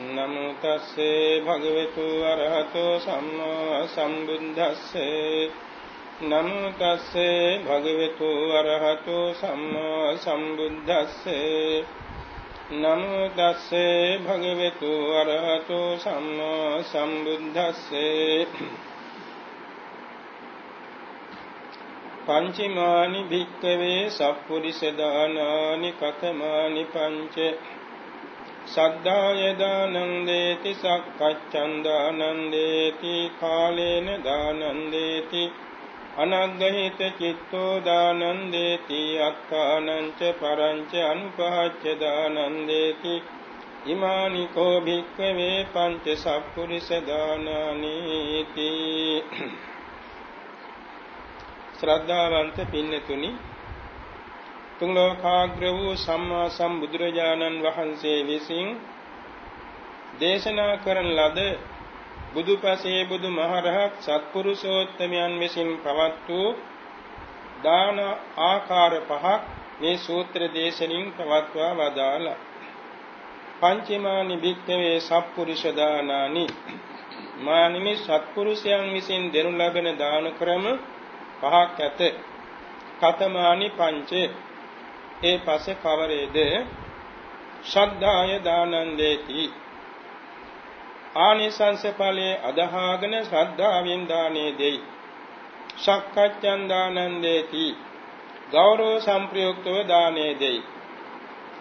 නමෝ තස්සේ භගවතු අරහතෝ සම්මා සම්බුද්දස්සේ. නමෝ තස්සේ භගවතු අරහතෝ සම්මා සම්බුද්දස්සේ. නමෝ තස්සේ භගවතු අරහතෝ සම්මා සම්බුද්දස්සේ. පංචමානි භික්කවේ සප්පුරිස දානානි කතමානි පංච සද්ධාය දානං දේති සක්කච්ඡන් දානං දේති කාලේන දානං දේති අනග්ගහිත චිත්තෝ දානං දේති අත්තානං ච පරංච අනුපහච්ච දානං දේති ඉමානි කෝ භික්ඛවේ පංච සප්පුරිස දානානීති। ශ්‍රද්ධාවන්ත පින්නතුනි තුන් ලෝකාග්‍ර වූ සම්මා සම්බුදුරජාණන් වහන්සේ විසින් දේශනා කරන ලද බුදුපසේ බුදුමහරහත් සත්පුරුෂෝත්තමයන් විසින් පවත් වූ දාන ආකාර පහක් මේ සූත්‍ර දේශනින් පවත්වා වදාලා පංචමානි භික්ඛවේ සත්පුරුෂ දානානි. මානිමි සත්පුරුෂයන් විසින් දෙනු ලබන දාන ක්‍රම පහක් ඇත. කතමානි පංචේ. ඒ පසේ කවරේද ශ්‍රද්ධාය දානං දේති ආනිසංස ඵලයේ අදහාගෙන ශ්‍රද්ධාවෙන් දානේ දෙයි. සක්කච්ඡන් දානං දේති ගෞරව සම්ප්‍රයුක්තව දානේ දෙයි.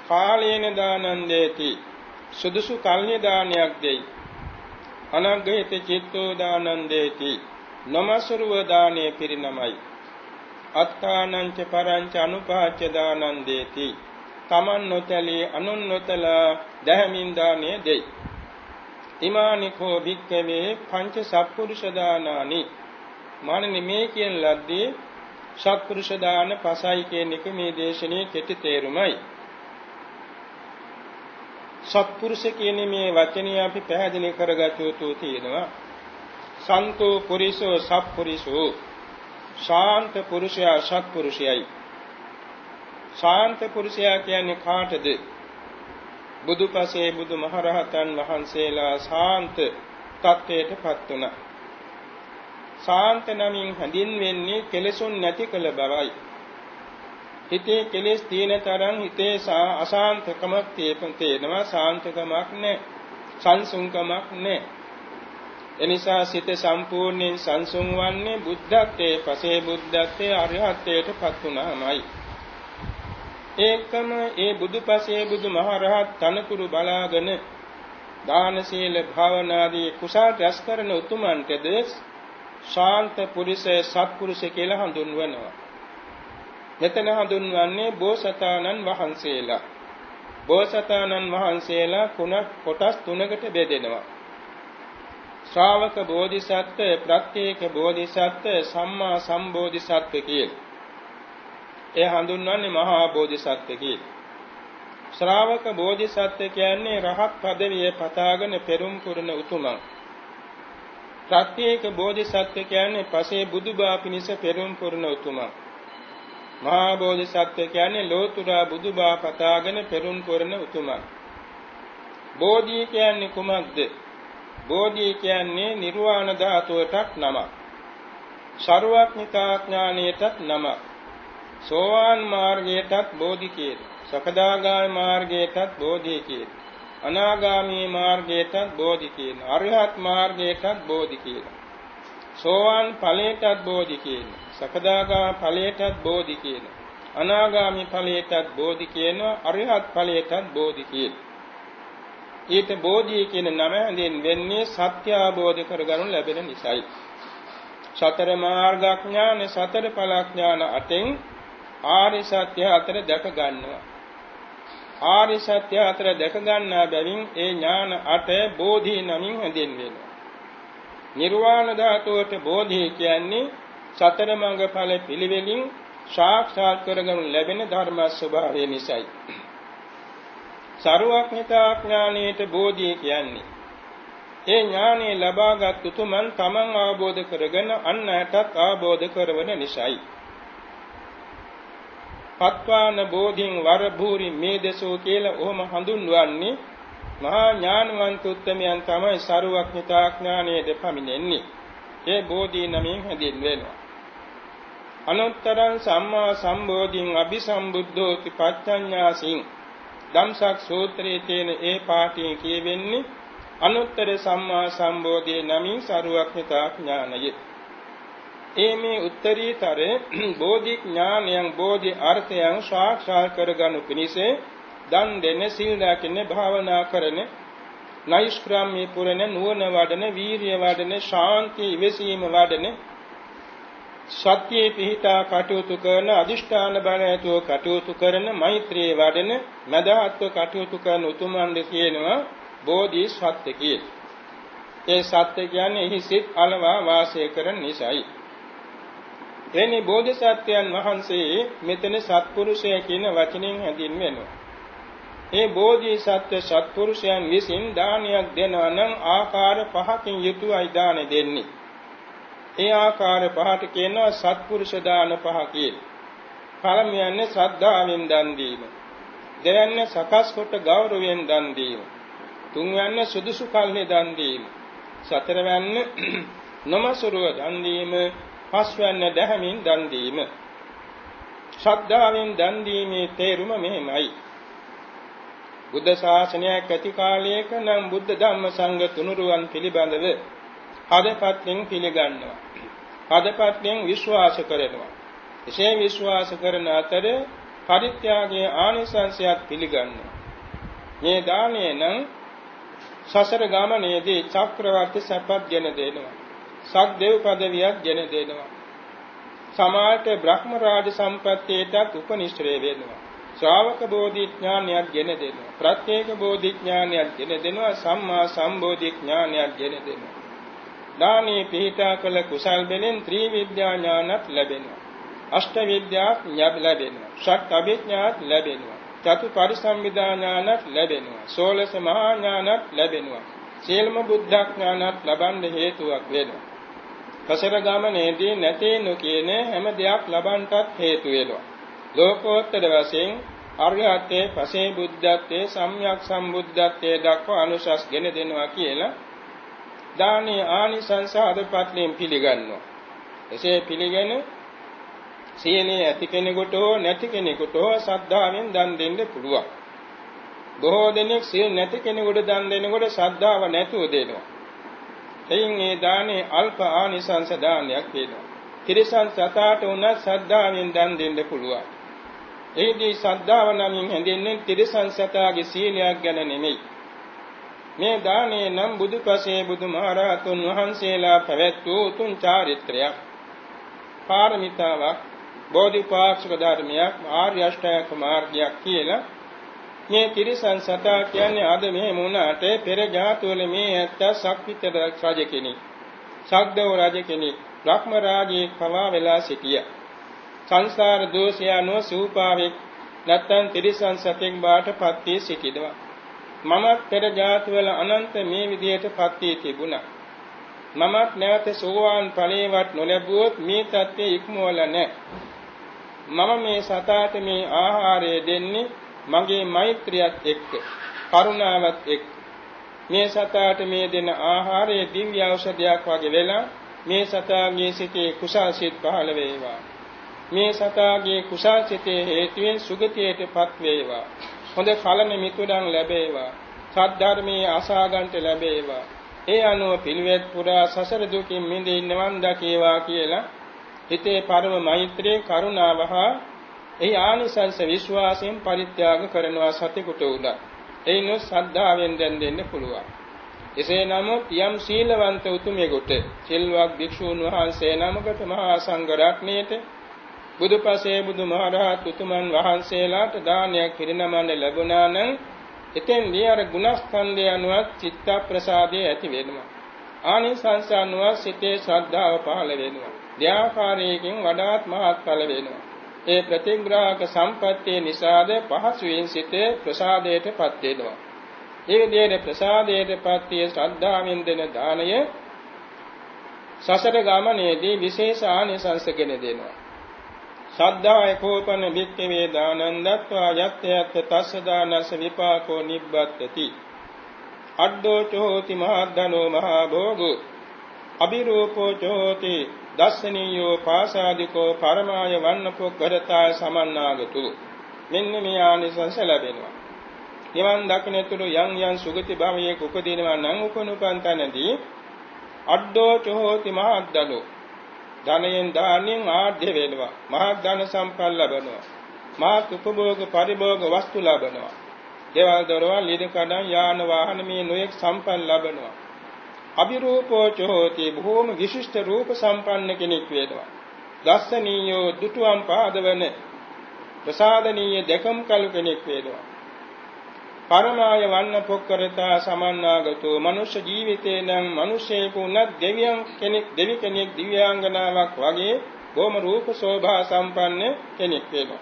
කාලේන දානං දේති සුදුසු කල්ය දානයක් දෙයි. අනග්ගහිත චිත්තෝ දානං දේති නමසරුව දානේ පිරිනමයි. අත්තානංච පරංච අනුපාච්‍ය දානං දේති තමන් නොතලී අනුන් නොතලා දැහැමින් දානේ දෙයි. ඉමානිකෝ භික්කවේ පංච සත්පුරුෂ දානානි. මානනි මේ කියන ලද්දේ සත්පුරුෂ දාන පසයි කියන එක මේ දේශනේ කෙටි තේරුමයි. සත්පුරුෂ කියන මේ වචනේ අපි පැහැදිලි කරගත යුතු තියෙනවා. සන්තෝ පුරිසෝ සත්පුරිසෝ. ශාන්ත පුරුෂයා සත්පුරුෂයයි. ශාන්ත පුරුෂයා කියන්නේ කාටද? බුදුපසේ බුදුමහරහතන් වහන්සේලා ශාන්ත තත්වයටපත් වුණා. ශාන්ත නමින් හැඳින්වෙන්නේ කෙලෙසුන් නැති කළ බවයි. හිතේ කෙලෙස් තියෙන තරම් හිතේ අශාන්තකමක් තියෙනවා ශාන්තකමක් නැහැ සංසුන්කමක් නැහැ එනිසා සිත සම්පූර්ණයෙන් සංසුන් වන්නේ බුද්ධත්වයේ පසේ බුද්ධත්වයේ අරිහත්ත්වයට පත් වුණාමයි. ඒකම ඒ බුදුපසේ බුදුමහරහත් තනතුරු බලාගෙන දාන සීල භාවනාදී කුසල් රැස් කරන උතුමන්ටද ශාන්ත පුරුෂ සත්පුරුෂ කියලා හඳුන්වනවා. මෙතන හඳුන්වන්නේ බෝසතාණන් වහන්සේලා. බෝසතාණන් වහන්සේලා කුණක් කොටස් තුනකට බෙදෙනවා. ශ්‍රාවක බෝධිසත්ව ප්‍රත්‍යේක බෝධිසත්ව සම්මා සම්බෝධිසත්ව කියලා. ඒ හඳුන්වන්නේ මහා බෝධිසත්ව කියලා. ශ්‍රාවක බෝධිසත්ව කියන්නේ රහත් පදවිය පතාගෙන පෙරම් පුරන උතුමන්. ප්‍රත්‍යේක බෝධිසත්ව කියන්නේ පසේ බුදුබා පිණිස පෙරම් පුරන උතුමන්. මහා බෝධිසත්ව කියන්නේ ලෝතුරා බුදුබා පතාගෙන පෙරම් පුරන උතුමන්. බෝධි කියන්නේ කුමක්ද? බෝධිය කියන්නේ නිර්වාණ ධාතුවටත් නමක්. ਸਰවඥතා ඥානයටත් නමක්. සෝවාන් මාර්ගයටත් බෝධි කියන. සකදාගාමී මාර්ගයටත් බෝධි කියන. අනාගාමී මාර්ගයටත් බෝධි කියන. අරිහත් මාර්ගයටත් බෝධි කියන. සෝවාන් ඵලයටත් බෝධි කියන. සකදාගාමී ඵලයටත් බෝධි කියන. අනාගාමී ඵලයටත් බෝධි කියන. අරිහත් ඵලයටත් බෝධි කියන. ඊට බෝධිය කියන නම හැඳින් වෙන්නේ සත්‍ය අවබෝධ කරගනු ලැබෙන නිසායි. සතර මාර්ගඥාන සතර ඵලඥාන අතෙන් ආරි සත්‍ය අතර දැක ගන්නවා. ආරි සත්‍ය අතර දැක ගන්නා බැවින් ඒ ඥාන අට බෝධි නමින් හැඳින්වෙනවා. නිර්වාණ ධාතුවට බෝධි කියන්නේ සතර මඟ ඵල පිළිවෙලින් සාක්ෂාත් කරගනු ලැබෙන ධර්ම ස්වභාවය නිසායි. සරුවක්ඥතා ඥානයේට බෝධිය කියන්නේ. ඒ ඥානෙ ලබාගත් උතුමන් තමන් අවබෝධ කරගෙන අන් අයටත් අවබෝධ කරවන නිසායි. පත්වාන බෝධින් වර භූරි මේ දසෝ කියලා ඔහොම හඳුන්වන්නේ මහා ඥානවන්ත උත්තමයන් තමයි සරුවක්ඥතා ඥානයේ පමිනෙන්නේ. ඒ බෝධි නමින් හැඳින්වෙනවා. අනුත්තරං සම්මා සම්බෝධින් අபிසම්බුද්ධෝති පච්චඤ්ඤාසින් ධම්සක් සූත්‍රයේ තියෙන ඒ පාඨයේ කියවෙන්නේ අනුත්තර සම්මා සම්බෝධියේ නමින් සරුවක්ඥතා ඥානය. ඒ මේ උත්තරීතර බෝධි ඥානයන් බෝධි අර්ථයන් සාක්ෂාත් කරගනු පිණිස දන් දෙන සීල රැකෙන භාවනා කරන නෛෂ්ක්‍රාම්‍ය පුරණ නුවණ වඩන වීරිය වඩන ශාන්ති ඉවසීම වඩන සත්‍යයේ පිහිටා කටයුතු කරන අදිෂ්ඨාන බණ ඇතුව කටයුතු කරන මෛත්‍රියේ වඩන මදාත්ව කටයුතු කරන උතුමන් කියනවා බෝධිසත්ත්ව කියලා. ඒ සත්‍ය කියන්නේ එහි සිත් අලවා වාසය කරන නිසයි. එනි බෝධිසත්වයන් වහන්සේ මෙතන සත්පුරුෂය කියන වචنين හැඳින්වෙනවා. ඒ බෝධිසත්ව සත්පුරුෂයන් විසින් දානයක් දෙනවා නම් ආකාර පහකින් යුතුවයි දාන දෙන්නේ. ඒ ආකාර පහට කියනවා සත්පුරුෂ දාන පහ කියලා. පළමුවන්නේ ශ්‍රද්ධාවෙන් දන් දීම. දෙවැන්නේ සකස් කොට ගෞරවයෙන් දන් දීම. තුන්වැන්නේ සුදුසු කල්හි දන් දීම. සතරවැන්නේ නොමසුරුව දන් දීම. පස්වැන්නේ දැහැමින් දන් දීම. ශ්‍රද්ධාවෙන් දන් දීමේ තේරුම මෙහෙමයි. බුද්ධ ශාසනයක් ඇති කාලයක නම් බුද්ධ ධම්ම සංඝ තුනුරුවන් පිළිබඳව හදපත්ෙන් පිළිගන්නවා. හදපත්ෙන් විශ්වාස කරනවා. එසේ විශ්වාස කරන අතර පරිත්‍යාගයේ ආනිසංසයත් පිළිගන්නවා. මේ දානය නම් සසර ගමනේදී චක්‍රවර්ති සපත් ගෙන දෙනවා. සක්දේව පදවියක් ගෙන දෙනවා. සමාජයට බ්‍රහ්ම රාජ සම්පත්තියටත් උපනිශ්‍රේ වෙනවා. ශ්‍රාවක බෝධිඥානයක් ගෙන දෙනවා. ප්‍රත්‍යේක බෝධිඥානයක් ගෙන දෙනවා. සම්මා සම්බෝධි ඥානයක් ගෙන දෙනවා. දානී පිහිටා කළ කුසල් බෙලෙන් ත්‍රිවිද්‍යා ඥානත් ලැබෙනවා. අෂ්ට විද්‍යාත් ලැබෙනවා. ෂට් අභිඥාත් ලැබෙනවා. චතු පරිසම්විදා ඥානත් ලැබෙනවා. සෝලස මහා ඥානත් ලැබෙනවා. සියලුම බුද්ධ ඥානත් ලබන්න හේතුවක් වෙනවා. කසර ගමනේදී නැතේ නොකියන හැම දෙයක් ලබන්නටත් හේතු වෙනවා. ලෝකෝත්තර වශයෙන් අරිහත්ත්වේ පසේ බුද්ධත්වයේ සම්්‍යක් සම්බුද්ධත්වයේ දක්වා අනුශාසගෙන දෙනවා කියලා දානීය ආනිසංස අදපත්ලෙන් පිළිගන්නවා. එසේ පිළිගෙන සීලයේ ඇති කෙනෙකුට හෝ නැති කෙනෙකුට හෝ ශ්‍රද්ධාවෙන් දන් දෙන්න පුළුවන්. බොහෝ දෙනෙක් සීල නැති කෙනෙකුට දන් දෙනකොට ශ්‍රද්ධාව නැතුව දෙනවා. එයින් ඒ දානේ අල්ප ආනිසංස දානයක් වෙනවා. තිරිසන් සතාට උනත් ශ්‍රද්ධාවෙන් දන් දෙන්න පුළුවන්. එහිදී ශ්‍රද්ධාව නමින් හැඳින්වෙන්නේ තිරිසන් සතාගේ සීලයක් ගැන නෙමෙයි. මේ දානේ නම් බුදුපසේ බුදුමහරහතුන් වහන්සේලා පැවැත් වූ උතුම් චාරිත්‍රයක්. පාරමිතාවක් බෝධිපාක්ෂික ධර්මයක් ආර්ය අෂ්ටාංග මාර්ගයක් කියලා මේ තිරිසන් සතා කියන්නේ අද මේ මුණාට පෙර ජාතවල මේ ඇත්ත ශක්තිත රජ කෙනෙක්. ශක්දව රජ කෙනෙක්. බ්‍රහ්ම රාජයේ පවා වෙලා සිටියා. සංසාර දෝෂය අනුව සූපාවෙක් නැත්තම් තිරිසන් සතෙක් බාටපත් වී සිටිනවා. මමත් පෙර ජාතිවල අනන්ත මේ විදිහටපත් වී තිබුණා. මමත් නැවත සෝවාන් ඵලයේවත් නොලැබුවොත් මේ தත්ත්වය ඉක්මවල නැහැ. මම මේ සතාට මේ ආහාරය දෙන්නේ මගේ මෛත්‍රියත් එක්ක කරුණාවත් එක්ක මේ සතාට මේ දෙන ආහාරය දිව්‍ය ඖෂධයක් වගේ වෙලා මේ සතාගේ සිතේ කුසල් සිත් පහළ වේවා මේ සතාගේ කුසල් සිතේ හේතුවෙන් සුගතියටපත් වේවා. හොඳ ඵලන මිතුරන් ලැබේවා. සද්ධර්මයේ ආසාගන්ට ලැබේවා. ඒ අනුව පිළිවෙත් පුරා සසර දුකින් මිදී නිවන් දකේවා කියලා හිතේ පරම මෛත්‍රී කරුණාව හා එහි ආනිසංස විශ්වාසයෙන් පරිත්‍යාග කරනවා සතිකුට උදා. එයිනොත් ශ්‍රද්ධාවෙන් දැන් දෙන්න පුළුවන්. එසේ නමුත් යම් සීලවන්ත උතුමෙකුට සිල්වත් භික්ෂූන් වහන්සේ නමකට මහා සංඝ රත්නයේට බුදුපසේ බුදුමහරහත් උතුමන් වහන්සේලාට දානයක් පිරිනමන්න ලැබුණා නම් එතෙන්දී අර ගුණස්කන්ධය අනුව චිත්ත ප්‍රසාදය ඇති වෙනවා. ආනිසංස අනුව සිතේ ශ්‍රද්ධාව පහළ වෙනවා. ධ්‍යාකාරයකින් වඩාත් මහත් ඵල වෙනවා. ඒ ප්‍රතිග්‍රාහක සම්පත්තිය නිසාද පහසුවෙන් සිතේ ප්‍රසාදයටපත් වෙනවා. ඒ විදිහේ ප්‍රසාදයටපත් වී ශ්‍රද්ධාවෙන් දෙන දාණය සසර ගමනේදී විශේෂ ආනිසංසගෙන දෙනවා. සද්ධාය කෝපන භික්ඛවේ දානං දත්වා යත් යත් තස්ස දානස විපාකෝ නිබ්බත්ති අඩ්ඩෝ චෝති මහද්දනෝ මහා භෝගෝ අබිරූපෝ චෝති දස්සනීයෝ පාසාදිකෝ පරමාය වන්නපොක්කරතාය සමන්නාගතු. මෙන්න මේ ආනිසංස ලැබෙනවා. නිවන් දකින්නතුළු යම් යම් සුගති භවයේ උපදිනවා නම් උපනුපන් තැනදී අඩ්ඩෝ චෝති මහද්දනෝ ධනයෙන් දානෙන් ආඩ්‍ය වෙනවා. මහත් ධන සම්පන්න ලබනවා. මහත් උපභෝග පරිභෝග වස්තු ලබනවා. දේවල් දරවල් ලිද කඩන් යාන වාහන මේ නොයෙක් සම්පන්න ලබනවා. අභිරූපෝ චෝති බොහෝම විශිෂ්ට රූප සම්පන්න කෙනෙක් වේදවා දස්සනීයෝ දුටුවම් පාදවන ප්‍රසාදනීය දෙකම් කලු කෙනෙක් වේදවා පරමාය වන්න පොක්කරතා සමන්නාගතෝ මනුෂ්‍ය ජීවිතේ නම් මිනිසෙකු උනත් දෙවියන් කෙනෙක් දෙවි කෙනෙක් දිව්‍යාංගනාවක් වගේ බොහොම රූප ශෝභා සම්පන්න කෙනෙක් වෙනවා.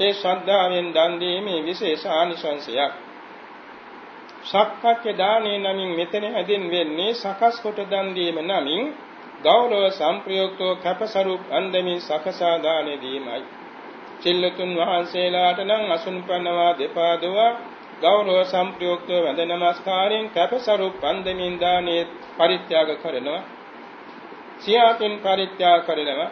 ඒ ශ්‍රද්ධාවෙන් දන් දීමේ විශේෂ ආනිසංසයක්. සක්කච්ඡ දානේ නමින් මෙතන හැදින්වෙන්නේ සකස් කොට දන් දීම නමින් ගෞරව සම්ප්‍රයුක්තව කැපසරුප් අන්දමින් සකසා දානේ දීමයි. සිල්ලතුන් වහන්සේලාට නම් අසුන් පනවා දෙපාදවා ගෞරව සම්ප්‍රයුක්තව වැඳ නමස්කාරයෙන් කැපසරු පන්දමින් දානේ පරිත්‍යාග කරනවා. සියාකින් පරිත්‍යාග කරනවා.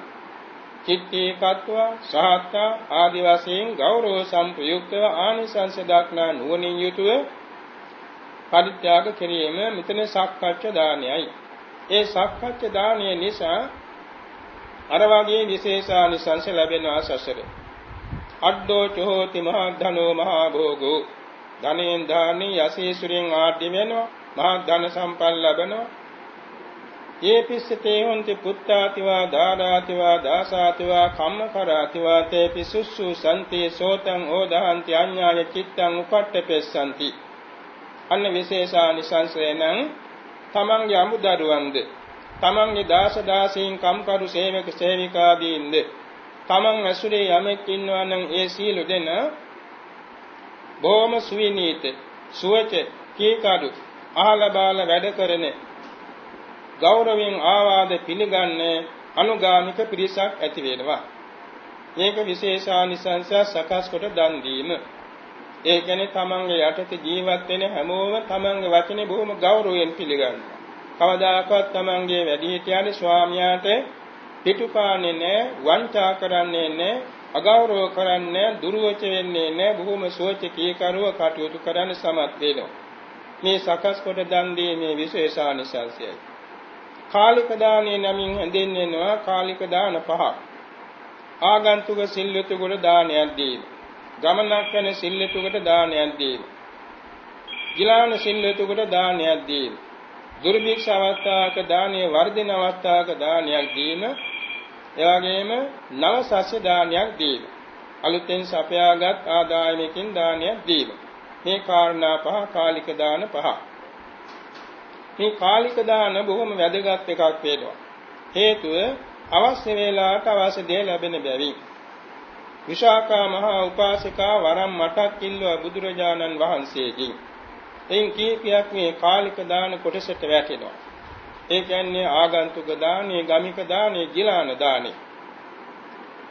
චිත්තේ කତ୍වා සහත්තා ආදි වශයෙන් ගෞරව සම්ප්‍රයුක්තව ආනිසංස දක්නා නුවණින් යුතුව පරිත්‍යාග කිරීම මෙතන සක්කච්ඡ දානයයි. ඒ සක්කච්ඡ දානය නිසා අර වගේ විශේෂානිසංස ලැබෙනවා සසරේ. අඩ්ඩෝ චෝති මහා ධනෝ මහා භෝගෝ. ධනෙන් දාන්නේ යසීසුරෙන් ආඩ්‍ය වෙනවා. මහා ධන සම්පල් ලබනවා. ඒ පිස්සතේ හොන්ති පුත්තාතිවා දාදාතිවා දාසාතිවා කම්මකරාතිවා තේ පිසුස්සු සම්ති සෝතං ඕදාන්ති අඤ්ඤාය චිත්තං උපට්ඨපෙස්සanti අන්න විශේෂානිසංසයෙන් තමන්ගේ අමුදරුවන්ද? තමන්ගේ දාස දාසීන් කම්කරු සේවක සේවිකාදීන්ද? තමන් ඇසුරේ යමෙක් ඉන්නවා නම් ඒ සීල දෙන බොහොම සුවිනීත සුවච කීකඩු අහල බාල වැඩ කරන ගෞරවයෙන් ආවාද පිළිගන්න අනුගාමික පිරිසක් ඇති වෙනවා. මේක විශේෂානිසංස සකස් කොට දන් දීම. ඒ කියන්නේ තමන්ගේ යටතේ ජීවත් වෙන හැමෝම තමන්ගේ වචනේ බොහොම ගෞරවයෙන් පිළිගන්නවා. කවදාකවත් තමන්ගේ වැඩිහිටියන් ස්වාමියාට පිටුපාන්නේ නැහැ වංචා කරන්නේ නැහැ අගෞරව කරන්නේ දුර්වච වෙන්නේ නැහැ බොහොම සෝචකීකරුව කටයුතු කරන්න සමත් වෙනවා. මේ සකස් කොට දන් දීමේ විශේෂානිසංසයයි. කාලික දානයේ නමින් හැඳින්වෙනවා කාලික දාන පහ ආගන්තුක සිල්විතුකට දානයක් දීම. ගමනක් යන සිල්විතුකට දානයක් දීම. ගිලාන සිල්විතුකට දානයක් දීම. දුර්භික්ෂ අවස්ථාවක දානීය වර්ධින අවස්ථාවක දානයක් දීම. එවැගේම නව සස්‍ය දානයක් දීම. අලුතෙන් සපයාගත් ආදායමකින් දානයක් දීම. මේ කාරණා පහ කාලික දාන පහ. මේ කාලික දාන බොහොම වැදගත් එකක් වේනවා. හේතුව අවශ්‍ය වේලාවට අවශ්‍ය දේ ලැබෙන බැවින්. විශාකා මහා උපාසිකා වරම් මටක් ඉල්ලුවා බුදුරජාණන් වහන්සේගෙන්. එයින් කීපයක් මේ කාලික දාන කොටසට වැටෙනවා. ඒ කියන්නේ ආගන්තුක දානේ, ගමික දානේ, ගිලාන දානේ.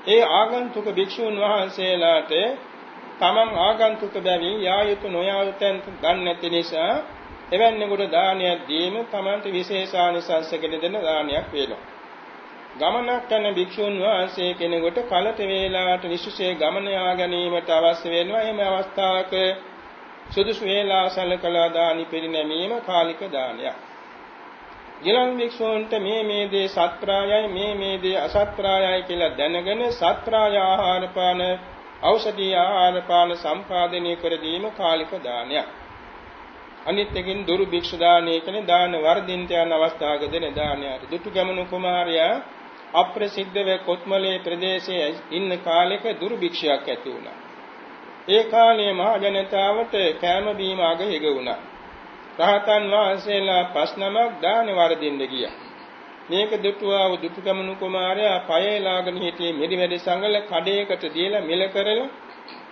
ඒ ආගන්තුක භික්ෂුන් වහන්සේලාට තමන් ආගන්තුක බැවින් යා යුතු නොයා යුතුන් දන්නේ නැති නිසා එවැන්නෙකුට දානයක් දීම තමන්ට විශේෂානිසංසගෙන දෙන දානයක් වෙනවා. ගමනක් යන භික්ෂුන් වහන්සේ කෙනෙකුට කලත වේලාවට විශේෂ ගමන යා ගැනීමට අවශ්‍ය වෙනවා. එහෙම අවස්ථාවක සුදුසු වේලා සලකලා දානි පිරිනැමීම කාලික දානයක්. ගිලන් වික්ෂෝන්ට මේ මේ දේ සත්‍රායයි මේ මේ දේ අසත්‍රායයි කියලා දැනගෙන සත්‍රාය ආහාර පාන ඖෂධීය ආහාර පාන සම්පාදනය කර දීම කාලික දානයක්. අනිත් එකකින් දුරු භික්ෂු දානය කියන්නේ දාන වර්ධින්ට යන අවස්ථාවක දෙන දානයට. දුටුගැමුණු කුමාරයා අප්‍රසිද්ධව කොත්මලේ ප්‍රදේශයේ ඉන්න කාලෙක දුරු භික්ෂුවක් ඇති වුණා. ඒ කාලයේ මහ ජනතාවට කෑම බීම අග හිග වුණා. රහතන් වහන්සේලා පස් නමක් දාන වරදින්න ගියා. මේක දුටුවා වූ දුටුගමනු කුමාරයා පයේ ලාගෙන හිටියේ මෙරිමැඩි සංගල කඩේකට දීලා මිල කරලා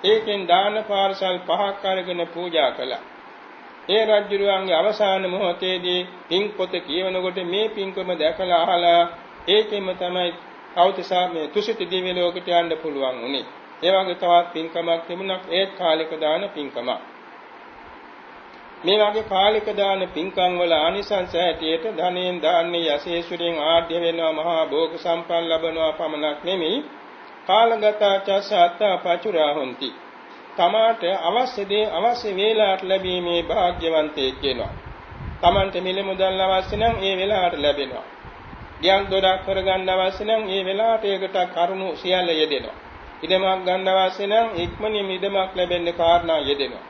ඒකෙන් දාන පාර්සල් පහක් අරගෙන පූජා කළා. ඒ රජුරුවන්ගේ අවසාන මොහොතේදී පින්පොත කියවනකොට මේ පින්කම දැකලා අහලා ඒකෙම තමයි කෞතිසා මේ තුසිත දිව්‍ය ලෝකයට යන්න පුළුවන් උනේ. ඒ වගේ තවත් පින්කමක් තිබුණා ඒත් කාලික දාන පින්කමක්. මේ වගේ කාලික දාන පින්කම් වල ආනිසංස හැටියට ධනෙන් දාන්නේ යසේසුරින් ආඩ්‍ය වෙනවා මහා භෝග සම්පන්න ලබනවා පමණක් නෙමෙයි. කාලගත චසත්ත පචුරා හොಂತಿ තමාට අවශ්‍ය දේ අවශ්‍ය වේලාවට ලැබීමේ වාග්යවන්තයෙක් වෙනවා. තමන්ට මිල මුදල් අවශ්‍ය නම් ඒ වෙලාවට ලැබෙනවා. ගියන් දොඩක් කරගන්න අවශ්‍ය නම් ඒ වෙලාවට ඒකට කරුණු සියල්ල යෙදෙනවා. ඉදමක් ගන්න අවශ්‍ය නම් ඉක්මනින් ඉදමක් ලැබෙන්න කාරණා යෙදෙනවා.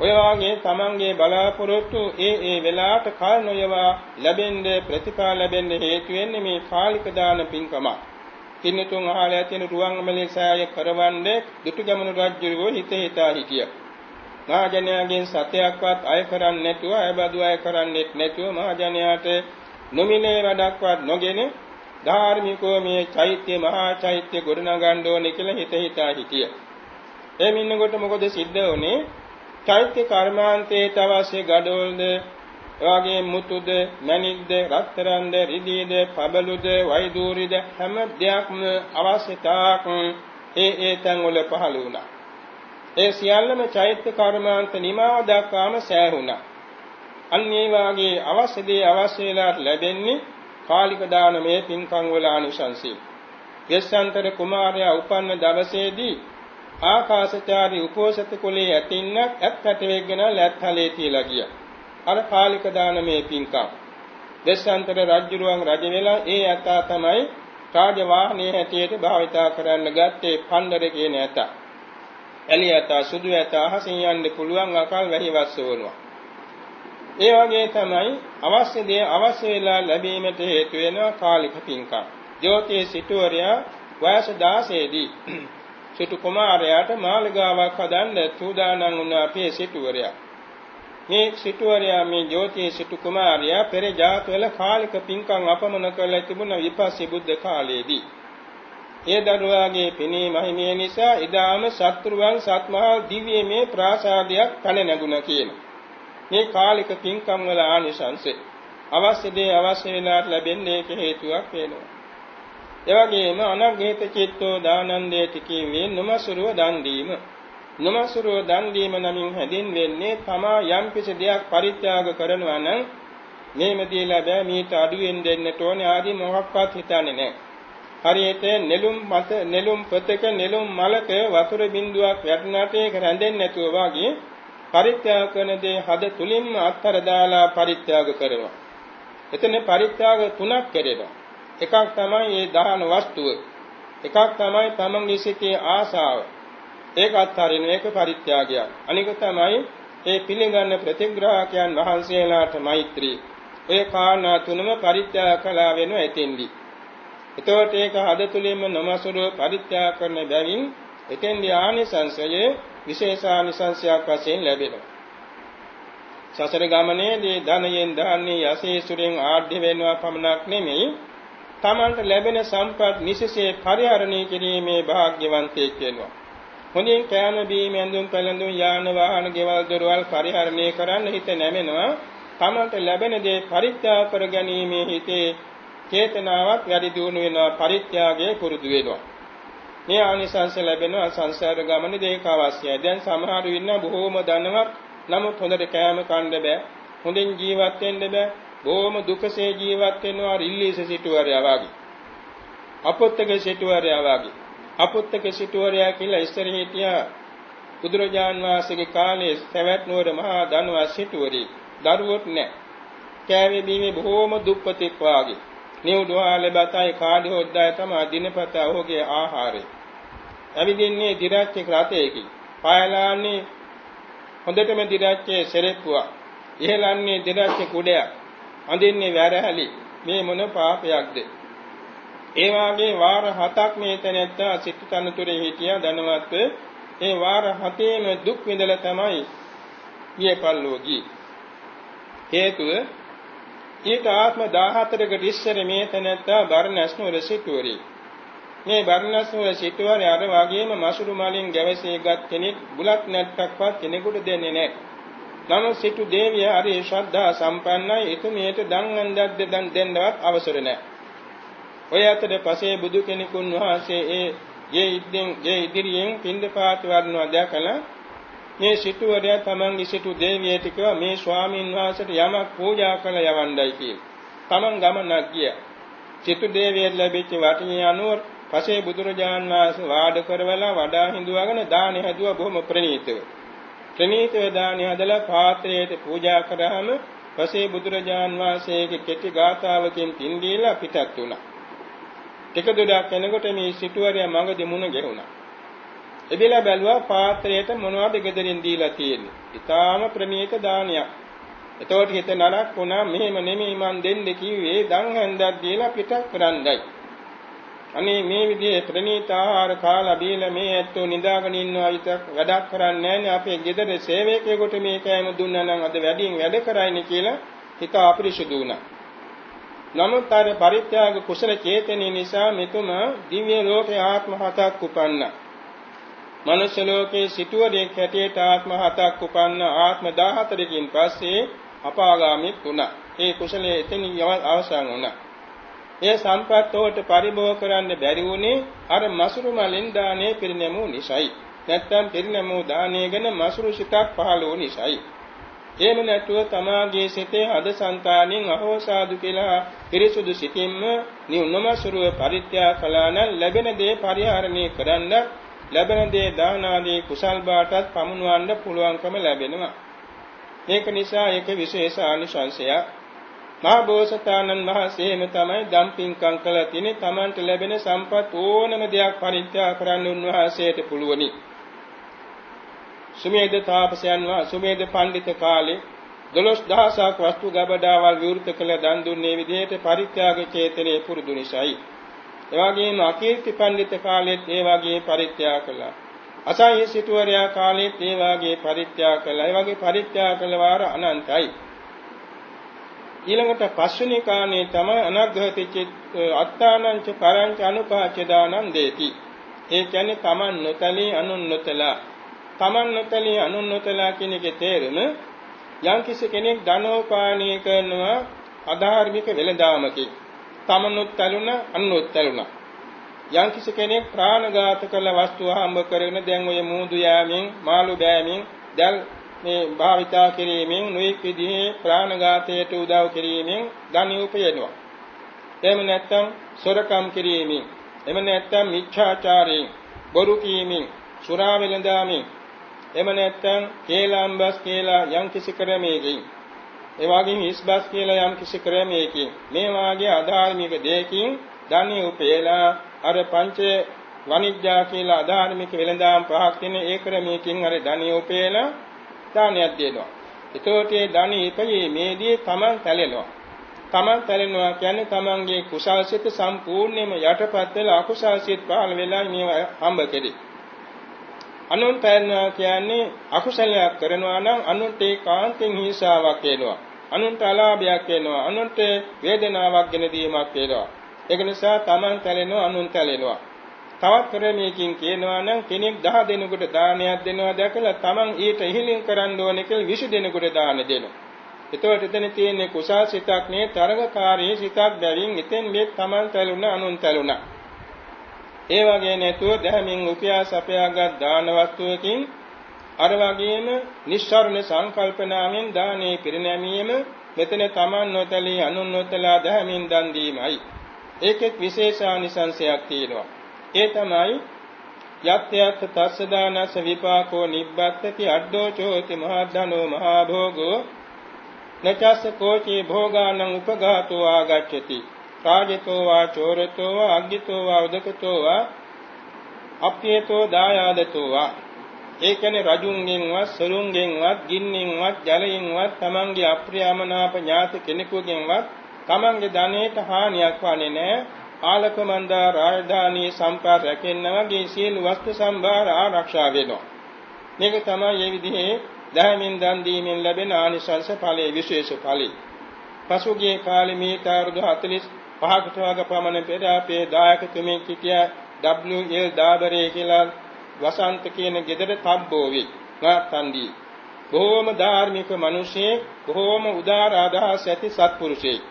ඔය වාගේ තමන්ගේ බලාපොරොත්තු ඒ ඒ වෙලාවට කල් නොයවා ලැබෙන්න ප්‍රතිඵල ලැබෙන්න හේතු වෙන්නේ මේ කාලික දාන පින්කම. කින්නතුන් අහලා තියෙන රුවන්මලේ සෑය කරවන්නේ දුටුගැමුණු රජුගේ හිත හිතා හිටිය. මහජනයාගෙන් සතයක්වත් අය කරන්නේ නැතුව අයබදු අය කරන්නේත් නැතුව මහජනයාට නොමිලේ වැඩක්වත් නොගෙන ධාර්මිකව මේ චෛත්‍ය මහා චෛත්‍ය ගොඩනගන්න ඕනේ කියලා හිත හිතා හිටිය. එමින් ඉන්නකොට මොකද සිද්ධ වුනේ? චෛත්‍ය කර්මාන්තයේ අවශ්‍ය gadolද එවාගේ මුතුද මණික්ද රත්තරන්ද රිදීද පබලුද වෛදූරිද හැම දෙයක්ම අවශ්‍යතාවක් ඒ ඒ තැන් වල පහළ වුණා. ඒ සියල්ලම චෛත්‍ය කර්මාන්ත නිමාව දක්වාම සෑහුණා. අන්න ඒ වාගේ අවශ්‍ය දේ අවශ්‍ය වෙලාවට ලැබෙන්නේ කාලික දානමය පින්කම් වල ආනිශංසී. යස්සන්තර කුමාරයා උපන්න දවසේදී ආකාශචාරී උපෝසත කුලයේ ඇතින්නක් ඇත් පැටවෙගෙන ලැත්හලේ තියලා ගියා. අර කාලික දානමේ පින්කම්. දෙස්සන්තර රජුරුවන් රජ වෙලා ඒ ඇතා තමයි රාජ වාහනයේ හැටියට භාවිතා කරන්න ගත්තේ පණ්ඩර කියන ඇතා. එළි ඇතා සුදු ඇතා අහසින් යන්න පුළුවන් අකල් වැහිවස්ස වුණා. ඒ වගේ තමයි අවශ්‍ය දේ අවශ්‍ය වෙලා ලැබීමට හේතු වෙනවා කාලික පින්කම්. ජෝතිෂ සිටුවරයා වයස 16 දී සිටු කුමාරයාට මාළිගාවක් හදන්න සූදානම් වුණ අපේ සිටුවරයා. මේ සිටුවරයා මේ ජෝතිෂ සිටු කුමාරයා පෙර ජාතවල කාලික පින්කම් අපමණ කළ තිබුණ විපස්සී බුද්ධ කාලයේදී. ඒ දරුවාගේ පිනේ මහිමය නිසා ඉදාම සත්‍රුවන් සත්මහා දිව්‍යමය ප්‍රාසාදයක් පැන නැගුණා කියන. මේ කාලික පින්කම් වල ආනිසංසෙ අවශ්‍ය දේ අවශ්‍ය වෙලාවට ලැබෙන්නේ ඒක හේතුවක් වෙනවා. එවැගේම අනග්ගහිත චිත්තෝ දානන්දේති කියවේ නොමසුරුව දන් දීම. නොමසුරුව දන් දීම නමින් හැඳින්වෙන්නේ තමා යම් කිසි දෙයක් පරිත්‍යාග කරනවා නම් මේම දීලා බෑ මීට අඩුවෙන් දෙන්නට ඕනේ ආදී මොහොක්වත් හිතන්නේ නැහැ. හරියට නෙළුම් මත නෙළුම් පොතක නෙළුම් මලක වතුර බිඳුවක් වැටුණාට ඒක රැඳෙන්නේ නැතුව වගේ පරිත්‍යාග කරන දේ හද තුලින්ම අත්තර දාලා පරිත්‍යාග කරනවා. එතන පරිත්‍යාග තුනක් කෙරෙනවා. එකක් තමයි මේ දහන වස්තුව. එකක් තමයි තමන්ගේ සිතේ ආසාව. ඒකත් හරින ඒක පරිත්‍යාගයක්. අනික තමයි ඒ පිළිගන්න ප්‍රතිග්‍රාහකයන් වහන්සේලාට මෛත්‍රී. ඔය කාරණා තුනම පරිත්‍යාග කළා වෙනවා එතෙන්දී. එතකොට ඒක හද තුලින්ම නමසුරු පරිත්‍යාග කරන බැවින් එතෙන්දී ආනිසංසයේ විශේෂානිසංසයක් වශයෙන් ලැබෙනවා. සසර ගමනේදී ධනයෙන් දාන්නේ යසීසුරෙන් ආඩ්‍ය වෙනවා පමණක් නෙමෙයි තමන්ට ලැබෙන සම්පත් නිසසේ පරිහරණය කිරීමේ වාග්යවන්තයෙක් වෙනවා. හොඳින් කෑම බීම ඇඳුම් පැළඳුම් යාන වාහන ගෙවල් දොරවල් පරිහරණය කරන්න හිත නැමෙනවා. තමන්ට ලැබෙන දේ පරිත්‍යාග කර ගැනීමේ හිතේ චේතනාවක් වැඩි දියුණු වෙනවා පරිත්‍යාගයේ පුරුදු වෙනවා. මේ ආනිසංස ලැබෙනවා සංසාර ගමනේ දෙක අවශ්‍යයි. දැන් සමහර ඉන්න බොහෝම ධනවත් නමුත් හොඳට කෑම කන්න බෑ. හොඳින් ජීවත් වෙන්න බෑ. බොහොම දුකසේ ජීවත් වෙනවා රිල්ලීස සිටුවරයා වගේ. අපොත්තක සිටුවරයා වගේ. අපොත්තක සිටුවරයා කියලා ඉස්සර හිටියා බුදුරජාන් වහන්සේගේ කාලේ සවැත් නුවර මහා ධනවත් සිටුවරේ. දරුවොත් නැහැ. කෑවේ බීමේ බොහොම දුප්පතෙක් වාගේ. නිවුඩුවාල බතයි කාඩි හොද්දාය තමයි දිනපතා ඔහුගේ ආහාරය. ඇවිදින්නේ දිරච්ච රතයකින්. පායලාන්නේ හොඳටම දිරච්ච සෙරෙප්පුවක්. ඉහළන්නේ දිරච්ච කුඩයක්. අඳින්නේ වැරහැලි. මේ මොන පාපයක්ද? ඒ වාගේ වාර හතක් මේ තැනැත්තා සිත් තනතුරේ හිටියා ධනවත්ව ඒ වාර හතේම දුක් විඳලා තමයි ගියපල්ලෝගී හේතුව ඊට ආත්ම 14කට ඉස්සර මේ තැනැත්තා බර්ණස් නුවර සිටුවරි. මේ බර්ණස් නුවර සිටුවරි අර වගේම මසුරු මලින් ගැවසීගත් කෙනෙක් බුලත් නැත්තක්වත් කෙනෙකුට දෙන්නේ නැහැ. නමුත් සිටු දේවිය හරි ශ්‍රද්ධා සම්පන්නයි එතුමියට දන් අන්දක් දෙන්න දෙන්නවත් අවසර නැහැ. ඔය අතර පසේ බුදු කෙනෙකුන් වහන්සේ ඒ යේ ඉදින් යේ ඉදිරියෙන් පින්දපාත වඩනවා දැකලා මේ සිටුවරයා තමන්ගේ සිටු දේවියට කිව්වා මේ ස්වාමින් වහන්සේට යමක් පූජා කළ යවන්නයි කියලා. තමන් ගමනක් ගියා. සිටු දේවියට ලැබිච්ච වටිනේ අනුව පසේ බුදුරජාන් වහන්සේ වාඩ කරවලා වඩා හිඳුවාගෙන දානි හැදුවා බොහොම ප්‍රණීතව. ප්‍රණීතව දානි හදලා පාත්‍රයට පූජා කරාම පසේ බුදුරජාන් වහන්සේගේ කෙටි ගාථාවකින් පින් දීලා පිටත් වුණා. ටික දුරක් යනකොට මේ සිටුවරයා මඟදී මුණ ගැහුණා. එබිලා බැලුවා පාත්‍රයට මොනවද ගෙදරින් දීලා තියෙන්නේ. ඊටාම ප්‍රණීත දානයක්. එතකොට හිත නරක් වුණා මෙහෙම නෙමෙයි මං දෙන්න කිව්වේ දන් හැන්දක් දීලා පිටක් කරන්නයි. අනේ මේ විදිහේ ප්‍රණීත ආහාර කාලා බීලා මේ ඇත්තෝ නිදාගෙන ඉන්නවා විතක් වැඩක් කරන්නේ නැහැනේ අපේ ගෙදර සේවකයෙකුට මේ කෑම දුන්නා නම් අද වැඩියෙන් වැඩ කරයිනේ කියලා හිත අපිරිසුදු වුණා. නමුත් අර පරිත්‍යාග කුසල චේතනිය නිසා මෙතුම දිව්‍ය ලෝකේ ආත්ම හතක් උපන්නා. මනුෂ්‍ය ලෝකේ සිටුවරෙක් හැටියට ආත්ම හතක් උපන්න ආත්ම 14කින් පස්සේ අපාගාමී වුණා. ඒ කුසලයේ එතන අවසන් වුණා. ඒ සම්පත් වලට පරිභෝග කරන්න බැරි වුණේ අර මසුරු මලෙන් දානේ පිරිනැමු නිසායි. නැත්තම් පිරිනැමු දානේ ගැන මසුරු සිතක් පහළ වූ නිසායි. එහෙම නැතුව තමාගේ සිතේ හද సంతානෙන් අහෝසාදු කියලා පිරිසුදු සිතින්ම නිවනමසුරුව පරිත්‍යාග කළා නම් ලැබෙන දේ පරිහරණය කරන්න ලැබෙන දේ දාන ආදී කුසල් බාටත් පමුණවන්න පුළුවන්කම ලැබෙනවා. මේක නිසා ඒක විශේෂ ආනිශංසයක්. මහා බෝසතාණන් වහන්සේම තමයි දම්පින්කම් කළ තිනේ Tamanට ලැබෙන සම්පත් ඕනම දෙයක් පරිත්‍යාග කරන්න උන්වහන්සේට පුළුවනි. සුමේද තාපසයන් වා සුමේද පඬිත කාලේ 12000ක් වස්තු ගබඩාවල් විවෘත කළ දන් දුන්නේ විදිහට පරිත්‍යාග චේතනයේ පුරුදු නිසායි. එවාගෙම අකීර්ති පඬිත කාලෙත් ඒ වගේ පරිත්‍යාග කළා. අසහ්‍ය සිටුවරයා කාලෙත් ඒ වගේ පරිත්‍යාග කළා. ඒ වගේ පරිත්‍යාග කළ වාර අනන්තයි. ඊළඟට පස්වෙනි කාණේ තමයි අනග්‍රහති චිත් අත්තානංච පරංච අනුපාච දානං දේති. ඒ කියන්නේ තමන් නොතලී අනුන් නොතලා. තමන් නොතලී අනුන් නොතලා කියන එකේ තේරුම යම්කිසි කෙනෙක් ධනෝපානීය කරනවා අධාර්මික වෙළඳාමකින් තමනුත් තලුණ අනුත් තලුණ යම්කිසි කෙනෙක් ප්‍රාණඝාත කළ වස්තුව හම්බ කරගෙන දැන් ඔය මූදු යෑමෙන් මාළු බෑමෙන් දැල් මේ භාවිතා කිරීමෙන් නොඑක් විදිහේ ප්‍රාණඝාතයට උදව් කිරීමෙන් ධනෙ උපයනවා. එහෙම නැත්නම් සොරකම් කිරීමෙන්, එහෙම නැත්නම් මිච්ඡාචාරයෙන්, බොරු කීමෙන්, සුරා වෙළඳාමෙන්, එහෙම නැත්නම් කේලම්බස් කියලා යම් කිසි ක්‍රමයකින්, ඒ වගේම හිස්බස් කියලා යම් කිසි ක්‍රමයකින් මේ වාගේ අධාර්මික දෙයකින් ධනෙ උපයලා අර පංච වනිජ්ජා කියලා අධාර්මික වෙළඳාම් පහක් තියෙන ඒ ක්‍රමයකින් අර ධනෙ උපයලා දානයක් දෙනවා. ඒතකොට ඒ ධනෙ ඉපයීමේදී තමන් තැලෙනවා. තමන් තැලෙනවා කියන්නේ තමන්ගේ කුසල් සිත සම්පූර්ණයෙන්ම යටපත් වෙලා අකුසල් සිත් පහළ වෙලා මේවා හම්බ කෙරේ. අනුන් තැලෙනවා කියන්නේ අකුසලයක් කරනවා නම් අනුන්ට ඒකාන්තෙන් හිංසාවක් වෙනවා. අනුන්ට අලාභයක් වෙනවා. අනුන්ට වේදනාවක් ගෙන දීමක් වෙනවා. ඒක නිසා තමන් තැලෙනවා අනුන් තැලෙනවා. තවත් ක්‍රමයකින් කියනවා නම් කෙනෙක් 10 දෙනෙකුට දානයක් දෙනවා දැකලා Taman ඊට ඉහිලින් කරන්න ඕනේ කියලා 20 දෙනෙකුට දාන දෙනවා. එතකොට එතන තියෙන්නේ කුසල් සිතක් නේ තරගකාරී සිතක් බැවින් එතෙන් මේ Taman තැලුණ අනුන් තැලුණ. ඒ වගේ නැතුව දැහැමින් උපයාස අපයාගත් දාන වස්තුවකින් අර වගේම නිස්සාරණ සංකල්පනාවෙන් දානේ පිරිනැමීම මෙතන Taman නොතලී අනුන් නොතලා දැහැමින් දන් දීමයි. ඒකෙත් විශේෂානිසංශයක් තියෙනවා. ඒ තමයි යත් යත් තස්සදානස විපාකෝ නිබ්බත්තති අඩ්ඩෝ චෝති මහද්ධනෝ මහා භෝගෝ නචස්ස කෝචි භෝගානං උපඝාතෝ ආගච්ඡති. රාජතෝ වා චෝරතෝ වා අග්ගිතෝ වා උදකතෝ වා අප්පේතෝ දායාදතෝ වා. ඒ කියන්නේ රජුන්ගෙන්වත් සරුන්ගෙන්වත් ගින්නෙන්වත් ජලයෙන්වත් තමන්ගේ අප්‍රියමනාප ඥාති කෙනෙකුගෙන්වත් තමන්ගේ ධනෙට හානියක් වන්නේ නැහැ ආලකමන්දා රාජධානී සම්පත් රැකෙන්න වගේ සියලු වස්තු සම්භාර ආරක්ෂා වෙනවා. මේක තමයි මේ විදිහේ දහමින් දන් දීමෙන් ලැබෙන ආනිසංස ඵලයේ විශේෂ ඵලයි. පසුගිය කාලේ මේ තාරුදු 45කට වගේ පමණ පෙර අපේ දායක තුමෙක් සිටියා W.L. දාබරේ කියලා වසන්ත කියන ගෙදර තබ්බෝවි නාත්තන්දී. බොහෝම ධාර්මික මිනිසෙක්, බොහෝම උදාර අදහස් ඇති සත්පුරුෂයෙක්.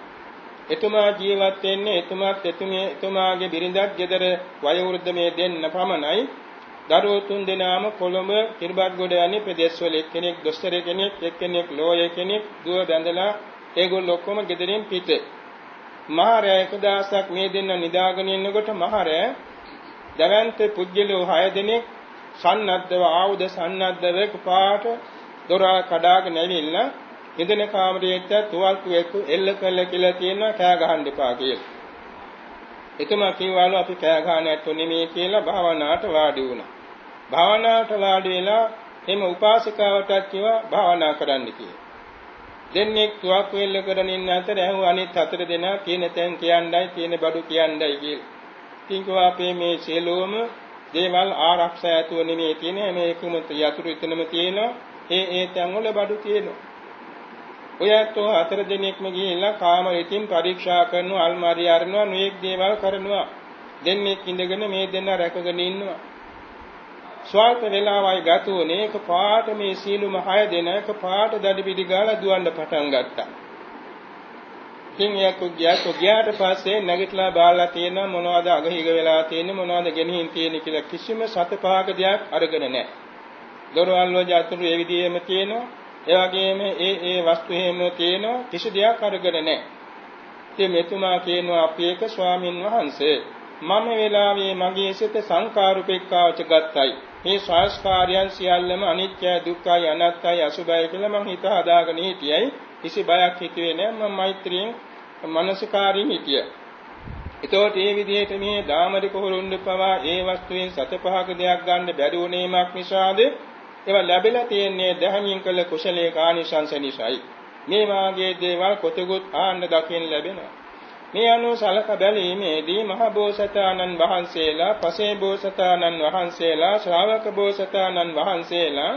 එතුමා ජීවත් වෙන්නේ එතුමාත් එතුමිය එතුමාගේ බිරිඳත් ගෙදර වයෝවෘද්ධ මේ දෙන්න පමණයි. දරුවෝ තුන් දෙනාම කොළඹ කිරිබත්ගොඩ යන්නේ ප්‍රදේශවල එක්කෙනෙක් දොස්තර කෙනෙක් එක්කෙනෙක් ලෝය කෙනෙක් දුව බැඳලා ඒගොල්ලෝ ඔක්කොම ගෙදරින් පිට. මහරය එක දවසක් මේ දෙන්න නිදාගෙන ඉන්නකොට මහරය දවන්ත පුජ්‍යලෝ 6 දෙනෙක් සන්නද්ධව ආයුධ සන්නද්ධව පාට දොර කඩාගෙන ඇවිල්ලා ඉඳන කාමරයට තුවල්කු එක්ක එල්ල කළ කියලා තියෙනවා කෑ ගහන්න එපා කියලා. එතුමා කිව්වලු අපි කෑ ගහන්න ඇත්තෝ නෙමෙයි කියලා භාවනාවට වාඩි වුණා. භාවනාවට වාඩි වෙලා එම උපාසිකාවටත් කිව්වා භාවනා කරන්න කියලා. දෙන්නේ තුවක්කු එල්ල කරගෙන ඉන්න අතර ඇහුව අනිත් හතර දෙනා කියන තැන් කියන්නයි කියන බඩු කියන්නයි කියලා. ඉතින් කිව්වා අපේ මේ සියලුම දේවල් ආරක්ෂා ඇතුව නෙමෙයි තියෙන්නේ මේ එකම යතුරු එතනම තියෙනවා. ඒ ඒ තැන් වල බඩු තියෙනවා. ඔයත්ෝ හතර දිනෙකම ගිහිල්ලා කාමරෙකින් පරීක්ෂා කරනවා අල්මාරිය අරනවා නොයෙක් දේවල් කරනවා. දෙන්නෙක් ඉඳගෙන මේ දෙන්න රැකගෙන ඉන්නවා. ස්වල්ප වේලාවයි ගත වුණේ එක පාට මේ සීලුම හය දෙන එක පාට දඩ පිටි ගාලා දුවන්න පටන් ගත්තා. ඉතින් එයක ගියාට ගියාට පස්සේ නැගිටලා බාලා තියෙනවා මොනවද අගහිග වෙලා තියෙන්නේ මොනවද ගෙනihin තියෙන්නේ කියලා කිසිම සත පහක දෙයක් අරගෙන නැහැ. දොරවල් වල අතුරු ඒ විදිහෙම තියෙනවා. ඒ වගේම ඒ ඒ වස්තු හේම තියෙන කිසි දෙයක් අරගෙන නැහැ. ඉතින් මෙතුමා කියනවා අපි එක ස්වාමින් වහන්සේ මම වෙලාවේ මගේ සිත සංකාරුපෙක්කාවට ගත්තයි. මේ සංස්කාරයන් සියල්ලම අනිත්‍යයි දුක්ඛයි අනාත්තයි අසුභයි කියලා මම හිත හදාගෙන හිටියයි. කිසි බයක් හිතුවේ නැහැ. මම මෛත්‍රියෙන් මනසකාරින් හිටියා. එතකොට මේ විදිහට මේ දාමරික හොරුන්ඩ පවා ඒ වස්තුවෙන් සත පහක දෙයක් ගන්න බැරි වුණේමක් නිසාද ඒවා ලැබිලා තියෙන්නේ දහමින් කළ කුසලයේ කානිසංස නිසායි. මේ වාගේ දේවල් කොතෙකුත් ආන්න දකින්න ලැබෙනවා. මේ අනුව සලක බැලීමේදී මහ බෝසතාණන් වහන්සේලා, පසේ බෝසතාණන් වහන්සේලා, ශ්‍රාවක බෝසතාණන් වහන්සේලා